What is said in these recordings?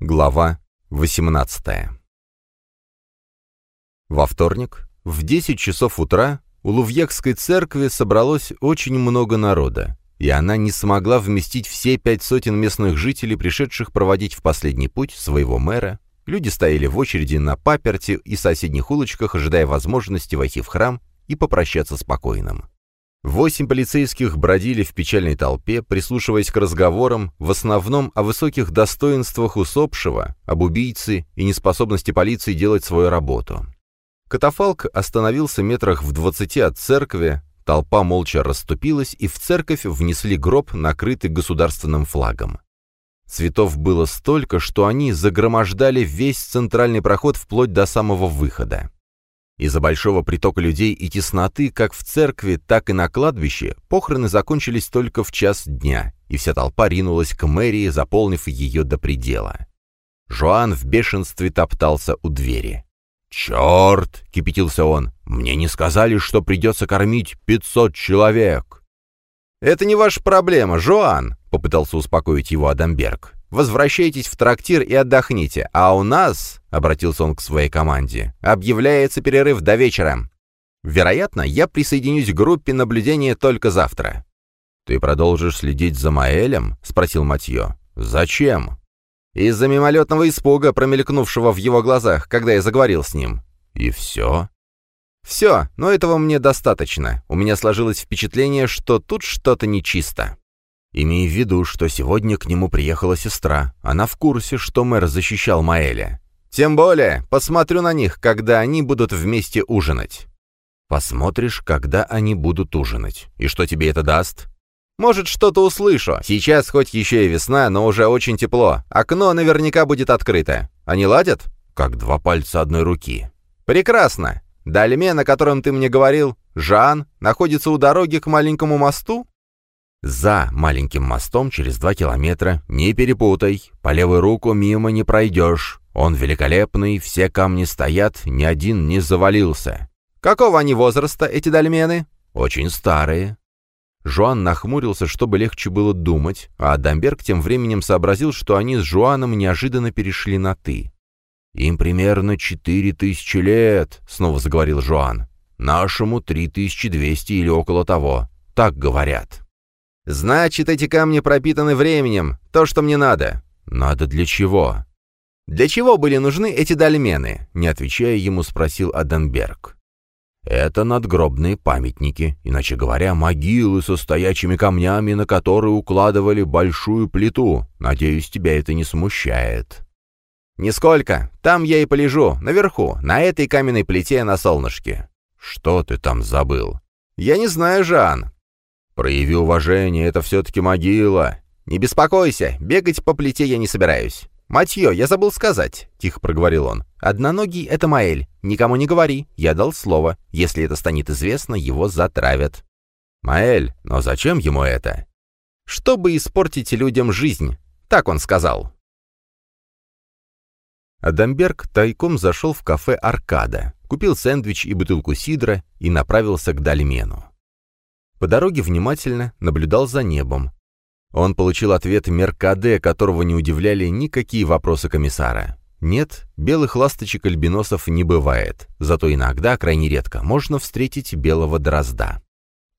Глава 18 Во вторник, в 10 часов утра, у Лувьекской церкви собралось очень много народа, и она не смогла вместить все пять сотен местных жителей, пришедших проводить в последний путь своего мэра. Люди стояли в очереди на паперти и соседних улочках, ожидая возможности войти в храм и попрощаться с покойным. Восемь полицейских бродили в печальной толпе, прислушиваясь к разговорам, в основном о высоких достоинствах усопшего, об убийце и неспособности полиции делать свою работу. Катафалк остановился метрах в двадцати от церкви, толпа молча расступилась, и в церковь внесли гроб, накрытый государственным флагом. Цветов было столько, что они загромождали весь центральный проход вплоть до самого выхода. Из-за большого притока людей и тесноты, как в церкви, так и на кладбище, похороны закончились только в час дня, и вся толпа ринулась к мэрии, заполнив ее до предела. Жоан в бешенстве топтался у двери. «Черт!» — кипятился он. «Мне не сказали, что придется кормить пятьсот человек!» «Это не ваша проблема, Жоан!» — попытался успокоить его Адамберг. Возвращайтесь в трактир и отдохните, а у нас, — обратился он к своей команде, — объявляется перерыв до вечера. Вероятно, я присоединюсь к группе наблюдения только завтра». «Ты продолжишь следить за Маэлем?» — спросил Матье. «Зачем?» «Из-за мимолетного испуга, промелькнувшего в его глазах, когда я заговорил с ним». «И все?» «Все, но этого мне достаточно. У меня сложилось впечатление, что тут что-то нечисто». Имей в виду, что сегодня к нему приехала сестра. Она в курсе, что мэр защищал Маэля. Тем более, посмотрю на них, когда они будут вместе ужинать. Посмотришь, когда они будут ужинать. И что тебе это даст? Может, что-то услышу. Сейчас хоть еще и весна, но уже очень тепло. Окно наверняка будет открыто. Они ладят? Как два пальца одной руки. Прекрасно. Дальме, на котором ты мне говорил, Жан, находится у дороги к маленькому мосту? За маленьким мостом через два километра, не перепутай, по левую руку мимо не пройдешь. Он великолепный, все камни стоят, ни один не завалился. Какого они возраста, эти дольмены? Очень старые. Жуан нахмурился, чтобы легче было думать, а Адамберг тем временем сообразил, что они с Жуаном неожиданно перешли на «ты». «Им примерно четыре тысячи лет», — снова заговорил Жуан. «Нашему три тысячи двести или около того. Так говорят». «Значит, эти камни пропитаны временем, то, что мне надо». «Надо для чего?» «Для чего были нужны эти дольмены?» — не отвечая ему, спросил Аденберг. «Это надгробные памятники, иначе говоря, могилы со стоячими камнями, на которые укладывали большую плиту. Надеюсь, тебя это не смущает». «Нисколько. Там я и полежу, наверху, на этой каменной плите на солнышке». «Что ты там забыл?» «Я не знаю, Жан. «Прояви уважение, это все-таки могила». «Не беспокойся, бегать по плите я не собираюсь». «Матье, я забыл сказать», — тихо проговорил он. «Одноногий — это Маэль. Никому не говори. Я дал слово. Если это станет известно, его затравят». «Маэль, но зачем ему это?» «Чтобы испортить людям жизнь», — так он сказал. Адамберг тайком зашел в кафе «Аркада», купил сэндвич и бутылку сидра и направился к Дальмену. По дороге внимательно наблюдал за небом. Он получил ответ Меркаде, которого не удивляли никакие вопросы комиссара. Нет, белых ласточек-альбиносов не бывает, зато иногда, крайне редко, можно встретить белого дрозда.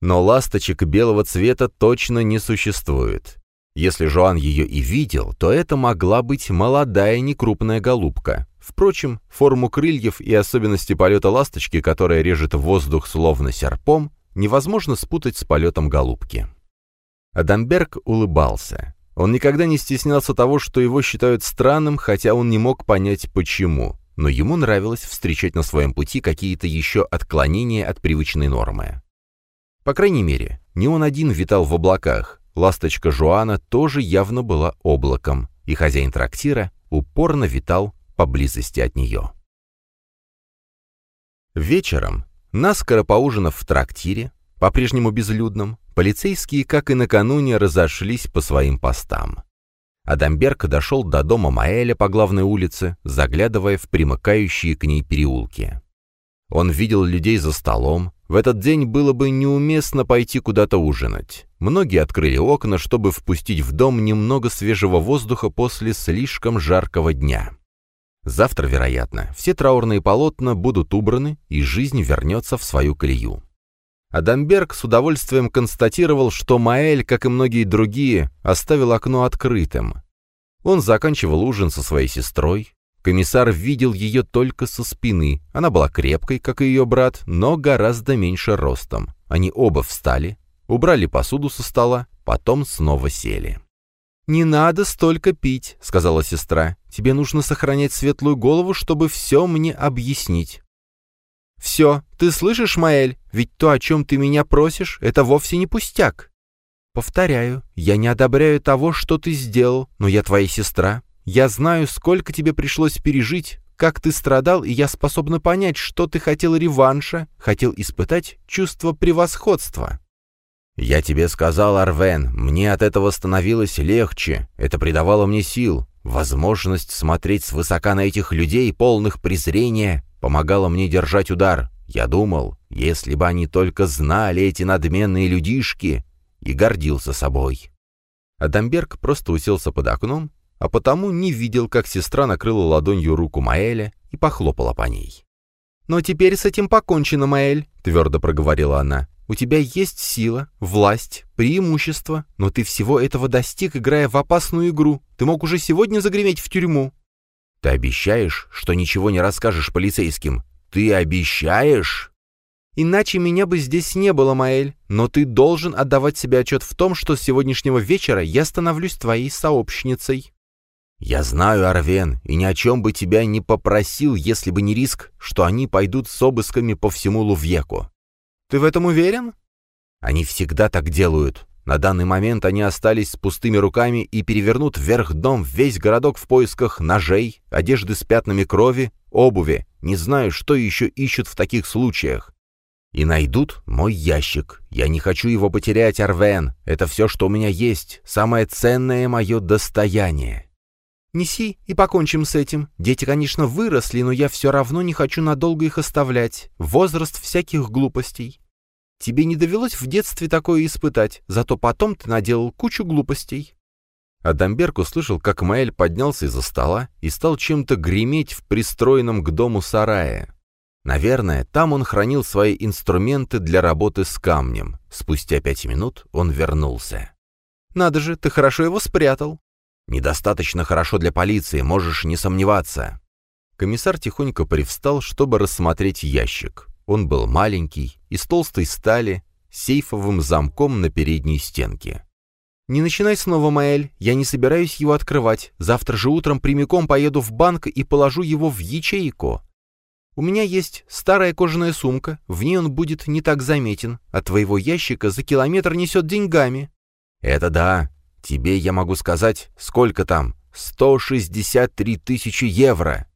Но ласточек белого цвета точно не существует. Если Жоан ее и видел, то это могла быть молодая некрупная голубка. Впрочем, форму крыльев и особенности полета ласточки, которая режет воздух словно серпом, невозможно спутать с полетом голубки. Адамберг улыбался. Он никогда не стеснялся того, что его считают странным, хотя он не мог понять почему, но ему нравилось встречать на своем пути какие-то еще отклонения от привычной нормы. По крайней мере, не он один витал в облаках, ласточка Жуана тоже явно была облаком, и хозяин трактира упорно витал поблизости от нее. Вечером, Наскоро поужинав в трактире, по-прежнему безлюдном, полицейские, как и накануне, разошлись по своим постам. Адамберг дошел до дома Маэля по главной улице, заглядывая в примыкающие к ней переулки. Он видел людей за столом, В этот день было бы неуместно пойти куда-то ужинать. Многие открыли окна, чтобы впустить в дом немного свежего воздуха после слишком жаркого дня. Завтра, вероятно, все траурные полотна будут убраны, и жизнь вернется в свою колею. Адамберг с удовольствием констатировал, что Маэль, как и многие другие, оставил окно открытым. Он заканчивал ужин со своей сестрой, Комиссар видел ее только со спины. Она была крепкой, как и ее брат, но гораздо меньше ростом. Они оба встали, убрали посуду со стола, потом снова сели. «Не надо столько пить», — сказала сестра. «Тебе нужно сохранять светлую голову, чтобы все мне объяснить». «Все, ты слышишь, Маэль? Ведь то, о чем ты меня просишь, это вовсе не пустяк». «Повторяю, я не одобряю того, что ты сделал, но я твоя сестра, я знаю, сколько тебе пришлось пережить, как ты страдал, и я способна понять, что ты хотел реванша, хотел испытать чувство превосходства». «Я тебе сказал, Арвен, мне от этого становилось легче, это придавало мне сил. Возможность смотреть свысока на этих людей, полных презрения, помогала мне держать удар. Я думал, если бы они только знали эти надменные людишки, и гордился собой». Адамберг просто уселся под окном а потому не видел, как сестра накрыла ладонью руку Маэля и похлопала по ней. «Но теперь с этим покончено, Маэль», — твердо проговорила она. «У тебя есть сила, власть, преимущество, но ты всего этого достиг, играя в опасную игру. Ты мог уже сегодня загреметь в тюрьму». «Ты обещаешь, что ничего не расскажешь полицейским? Ты обещаешь?» «Иначе меня бы здесь не было, Маэль, но ты должен отдавать себе отчет в том, что с сегодняшнего вечера я становлюсь твоей сообщницей». «Я знаю, Арвен, и ни о чем бы тебя не попросил, если бы не риск, что они пойдут с обысками по всему Лувьеку». «Ты в этом уверен?» «Они всегда так делают. На данный момент они остались с пустыми руками и перевернут вверх дом весь городок в поисках ножей, одежды с пятнами крови, обуви. Не знаю, что еще ищут в таких случаях. И найдут мой ящик. Я не хочу его потерять, Арвен. Это все, что у меня есть, самое ценное мое достояние». Неси и покончим с этим. Дети, конечно, выросли, но я все равно не хочу надолго их оставлять. Возраст всяких глупостей. Тебе не довелось в детстве такое испытать, зато потом ты наделал кучу глупостей». Адамберг услышал, как Маэль поднялся из-за стола и стал чем-то греметь в пристроенном к дому сарае. Наверное, там он хранил свои инструменты для работы с камнем. Спустя пять минут он вернулся. «Надо же, ты хорошо его спрятал. Недостаточно хорошо для полиции, можешь не сомневаться». Комиссар тихонько привстал, чтобы рассмотреть ящик. Он был маленький, из толстой стали, сейфовым замком на передней стенке. «Не начинай снова, Маэль, я не собираюсь его открывать. Завтра же утром прямиком поеду в банк и положу его в ячейку. У меня есть старая кожаная сумка, в ней он будет не так заметен, а твоего ящика за километр несет деньгами». «Это да, Тебе я могу сказать, сколько там? 163 тысячи евро.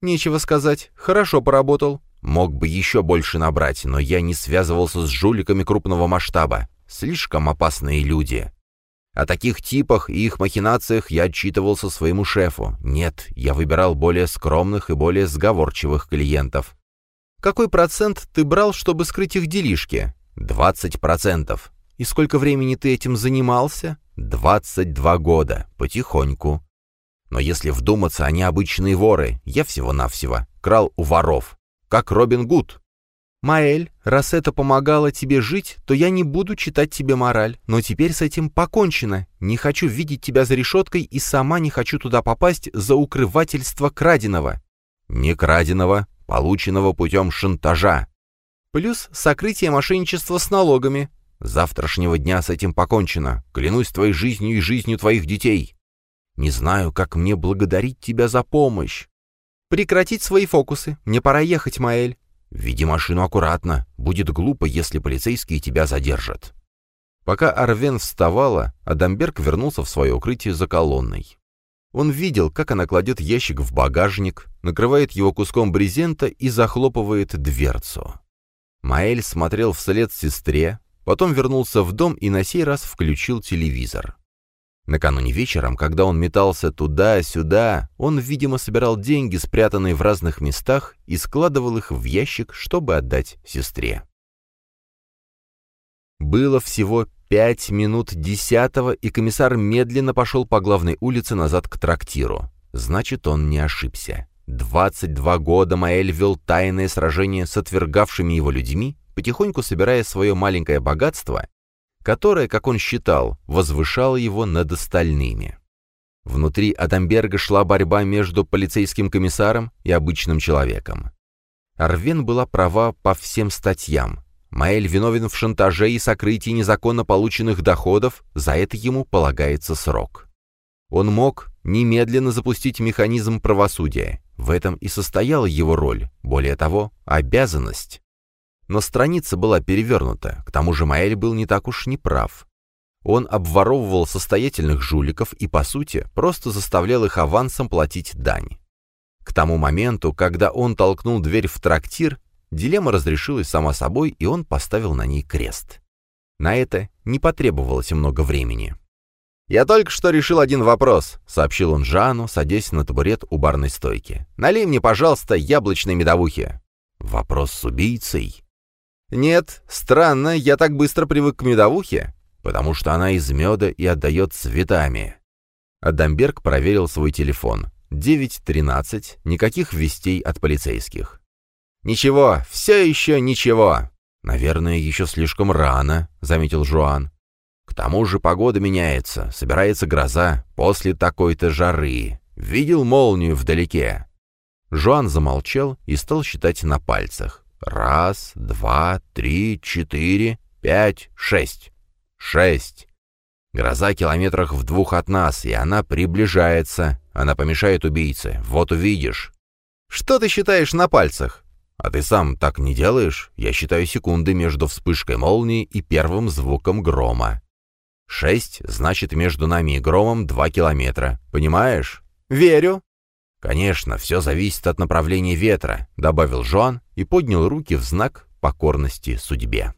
Нечего сказать, хорошо поработал. Мог бы еще больше набрать, но я не связывался с жуликами крупного масштаба. Слишком опасные люди. О таких типах и их махинациях я отчитывался своему шефу. Нет, я выбирал более скромных и более сговорчивых клиентов. Какой процент ты брал, чтобы скрыть их делишки? 20 процентов. И сколько времени ты этим занимался? Двадцать два года, потихоньку. Но если вдуматься, они обычные воры, я всего-навсего крал у воров, как Робин Гуд. «Маэль, раз это помогало тебе жить, то я не буду читать тебе мораль, но теперь с этим покончено. Не хочу видеть тебя за решеткой и сама не хочу туда попасть за укрывательство краденого». «Не краденого, полученного путем шантажа». «Плюс сокрытие мошенничества с налогами завтрашнего дня с этим покончено. Клянусь твоей жизнью и жизнью твоих детей. Не знаю, как мне благодарить тебя за помощь. Прекратить свои фокусы. Мне пора ехать, Маэль. Веди машину аккуратно. Будет глупо, если полицейские тебя задержат. Пока Арвен вставала, Адамберг вернулся в свое укрытие за колонной. Он видел, как она кладет ящик в багажник, накрывает его куском брезента и захлопывает дверцу. Маэль смотрел вслед сестре, Потом вернулся в дом и на сей раз включил телевизор. Накануне вечером, когда он метался туда-сюда, он, видимо, собирал деньги, спрятанные в разных местах, и складывал их в ящик, чтобы отдать сестре. Было всего пять минут десятого, и комиссар медленно пошел по главной улице назад к трактиру. Значит, он не ошибся. 22 года Маэль вел тайное сражение с отвергавшими его людьми, потихоньку собирая свое маленькое богатство, которое, как он считал, возвышало его над остальными. Внутри Адамберга шла борьба между полицейским комиссаром и обычным человеком. Арвен была права по всем статьям. Маэль виновен в шантаже и сокрытии незаконно полученных доходов, за это ему полагается срок. Он мог немедленно запустить механизм правосудия. В этом и состояла его роль, более того, обязанность. Но страница была перевернута, к тому же Маэль был не так уж неправ. Он обворовывал состоятельных жуликов и, по сути, просто заставлял их авансом платить дань. К тому моменту, когда он толкнул дверь в трактир, дилемма разрешилась сама собой, и он поставил на ней крест. На это не потребовалось много времени. «Я только что решил один вопрос», — сообщил он Жану, садясь на табурет у барной стойки. «Налей мне, пожалуйста, яблочной медовухи». «Вопрос с убийцей?» «Нет, странно, я так быстро привык к медовухе потому что она из меда и отдает цветами. Адамберг проверил свой телефон. 9.13, никаких вестей от полицейских. «Ничего, все еще ничего!» «Наверное, еще слишком рано», — заметил Жуан. «К тому же погода меняется, собирается гроза после такой-то жары. Видел молнию вдалеке?» Жуан замолчал и стал считать на пальцах. «Раз, два, три, четыре, пять, шесть. Шесть. Гроза километрах в двух от нас, и она приближается. Она помешает убийце. Вот увидишь. Что ты считаешь на пальцах? А ты сам так не делаешь? Я считаю секунды между вспышкой молнии и первым звуком грома. Шесть значит между нами и громом два километра. Понимаешь? Верю. Конечно, все зависит от направления ветра, добавил Жоан и поднял руки в знак покорности судьбе.